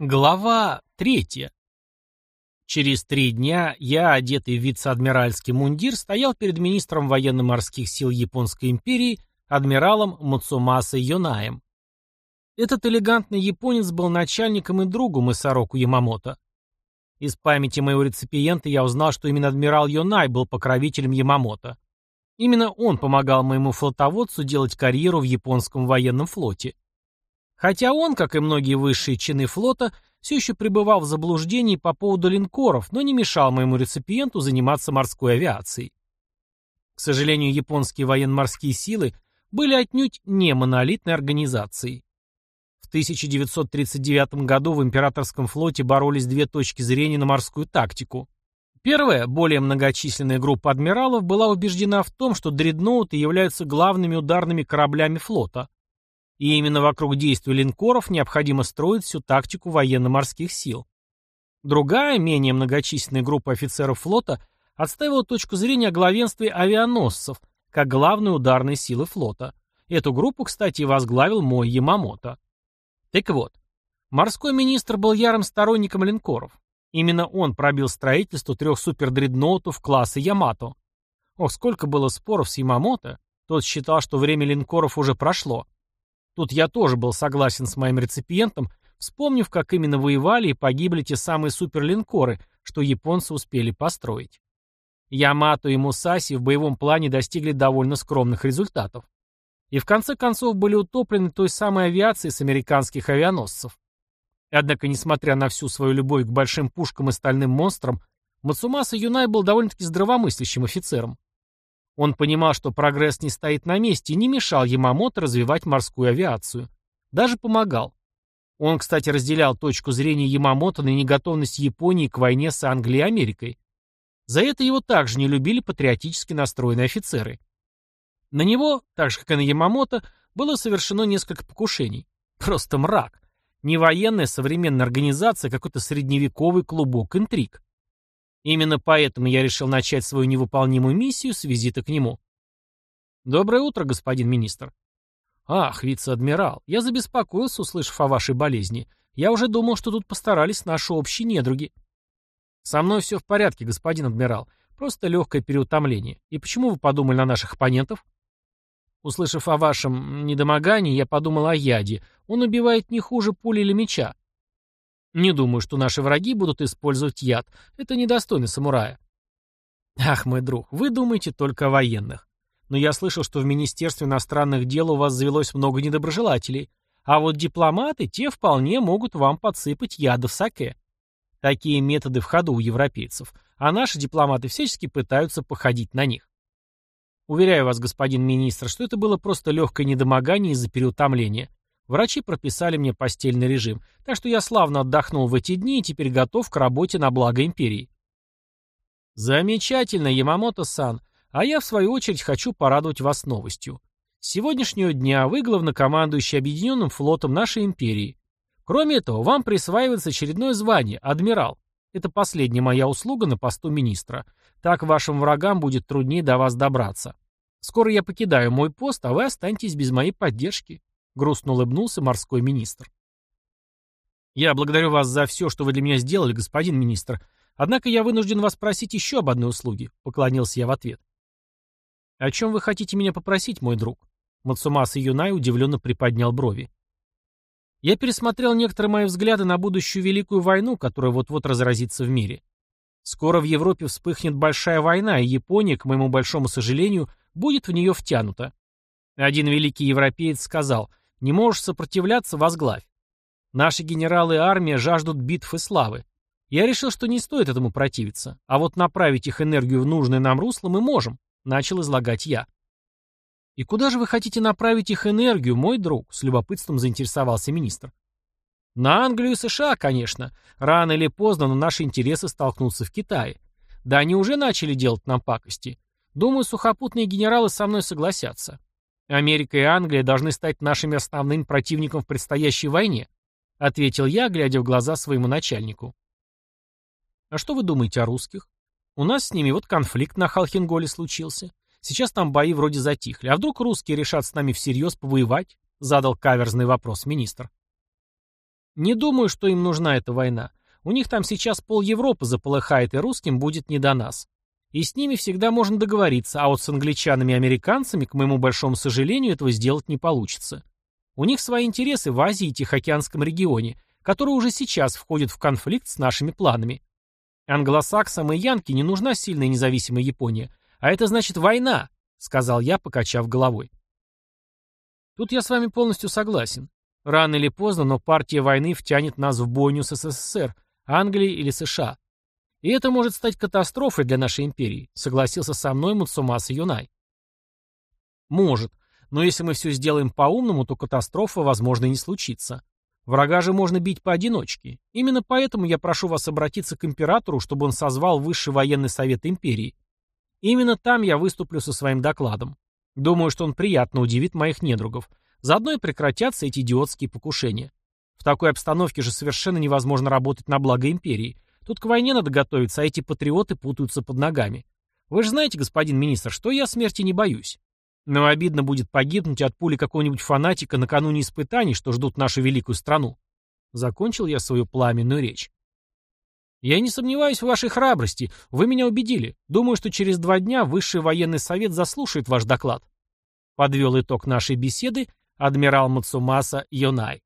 Глава третья. Через три дня я, одетый в вице-адмиральский мундир, стоял перед министром военно-морских сил Японской империи, адмиралом Муцумасой Йонаем. Этот элегантный японец был начальником и другом Исароку Ямамото. Из памяти моего реципиента я узнал, что именно адмирал Йонай был покровителем Ямамото. Именно он помогал моему флотоводцу делать карьеру в японском военном флоте. Хотя он, как и многие высшие чины флота, все еще пребывал в заблуждении по поводу линкоров, но не мешал моему реципиенту заниматься морской авиацией. К сожалению, японские военно-морские силы были отнюдь не монолитной организацией. В 1939 году в императорском флоте боролись две точки зрения на морскую тактику. Первая, более многочисленная группа адмиралов была убеждена в том, что дредноуты являются главными ударными кораблями флота, и именно вокруг действий линкоров необходимо строить всю тактику военно-морских сил. Другая, менее многочисленная группа офицеров флота отстаивала точку зрения о главенстве авианосцев, как главной ударной силы флота. Эту группу, кстати, возглавил мой Ямамото. Так вот, морской министр был ярым сторонником линкоров. Именно он пробил строительство трех супердредноутов класса Ямато. Ох, сколько было споров с Ямамото. Тот считал, что время линкоров уже прошло. Тут я тоже был согласен с моим реципиентом, вспомнив, как именно воевали и погибли те самые суперлинкоры, что японцы успели построить. Ямато и Мусаси в боевом плане достигли довольно скромных результатов. И в конце концов были утоплены той самой авиацией с американских авианосцев. Однако, несмотря на всю свою любовь к большим пушкам и стальным монстрам, Мацумаса Юнай был довольно-таки здравомыслящим офицером. Он понимал, что прогресс не стоит на месте и не мешал Ямамото развивать морскую авиацию. Даже помогал. Он, кстати, разделял точку зрения Ямамото на неготовность Японии к войне с Англией и Америкой. За это его также не любили патриотически настроенные офицеры. На него, так же как и на Ямамото, было совершено несколько покушений. Просто мрак. Не военная современная организация, а какой-то средневековый клубок интриг. Именно поэтому я решил начать свою невыполнимую миссию с визита к нему. Доброе утро, господин министр. Ах, вице-адмирал, я забеспокоился, услышав о вашей болезни. Я уже думал, что тут постарались наши общие недруги. Со мной все в порядке, господин адмирал. Просто легкое переутомление. И почему вы подумали на наших оппонентов? Услышав о вашем недомогании, я подумал о яде. Он убивает не хуже пули или меча. Не думаю, что наши враги будут использовать яд. Это недостойно самурая. Ах, мой друг, вы думаете только о военных. Но я слышал, что в Министерстве иностранных дел у вас завелось много недоброжелателей. А вот дипломаты, те вполне могут вам подсыпать яда в саке. Такие методы в ходу у европейцев. А наши дипломаты всячески пытаются походить на них. Уверяю вас, господин министр, что это было просто легкое недомогание из-за переутомления. Врачи прописали мне постельный режим, так что я славно отдохнул в эти дни и теперь готов к работе на благо империи. Замечательно, Ямамото-сан. А я, в свою очередь, хочу порадовать вас новостью. С сегодняшнего дня вы главнокомандующий Объединенным флотом нашей империи. Кроме этого, вам присваивается очередное звание – адмирал. Это последняя моя услуга на посту министра. Так вашим врагам будет труднее до вас добраться. Скоро я покидаю мой пост, а вы останетесь без моей поддержки. Грустно улыбнулся морской министр. «Я благодарю вас за все, что вы для меня сделали, господин министр. Однако я вынужден вас просить еще об одной услуге», — поклонился я в ответ. «О чем вы хотите меня попросить, мой друг?» Мацумаса Юнай удивленно приподнял брови. Я пересмотрел некоторые мои взгляды на будущую Великую войну, которая вот-вот разразится в мире. Скоро в Европе вспыхнет большая война, и Япония, к моему большому сожалению, будет в нее втянута. Один великий европеец сказал — не можешь сопротивляться, возглавь. Наши генералы и армия жаждут битв и славы. Я решил, что не стоит этому противиться, а вот направить их энергию в нужное нам русло мы можем, начал излагать я. И куда же вы хотите направить их энергию, мой друг? С любопытством заинтересовался министр. На Англию и США, конечно. Рано или поздно, но наши интересы столкнутся в Китае. Да они уже начали делать нам пакости. Думаю, сухопутные генералы со мной согласятся. Америка и Англия должны стать нашими основными противниками в предстоящей войне, ответил я, глядя в глаза своему начальнику. А что вы думаете о русских? У нас с ними вот конфликт на Халхинголе случился. Сейчас там бои вроде затихли. А вдруг русские решат с нами всерьез повоевать? Задал каверзный вопрос министр. Не думаю, что им нужна эта война. У них там сейчас пол Европы заполыхает, и русским будет не до нас. И с ними всегда можно договориться, а вот с англичанами и американцами, к моему большому сожалению, этого сделать не получится. У них свои интересы в Азии и Тихоокеанском регионе, которые уже сейчас входят в конфликт с нашими планами. Англосаксам и Янке не нужна сильная независимая Япония, а это значит война, сказал я, покачав головой. Тут я с вами полностью согласен. Рано или поздно, но партия войны втянет нас в бойню с СССР, Англией или США. И это может стать катастрофой для нашей империи, согласился со мной Муцумаса Юнай. Может, но если мы все сделаем по-умному, то катастрофа, возможно, и не случится. Врага же можно бить поодиночке. Именно поэтому я прошу вас обратиться к императору, чтобы он созвал Высший военный совет империи. Именно там я выступлю со своим докладом. Думаю, что он приятно удивит моих недругов. Заодно и прекратятся эти идиотские покушения. В такой обстановке же совершенно невозможно работать на благо империи. Тут к войне надо готовиться, а эти патриоты путаются под ногами. Вы же знаете, господин министр, что я смерти не боюсь. Но обидно будет погибнуть от пули какого-нибудь фанатика накануне испытаний, что ждут нашу великую страну. Закончил я свою пламенную речь. Я не сомневаюсь в вашей храбрости. Вы меня убедили. Думаю, что через два дня Высший военный совет заслушает ваш доклад. Подвел итог нашей беседы адмирал Мацумаса Йонай.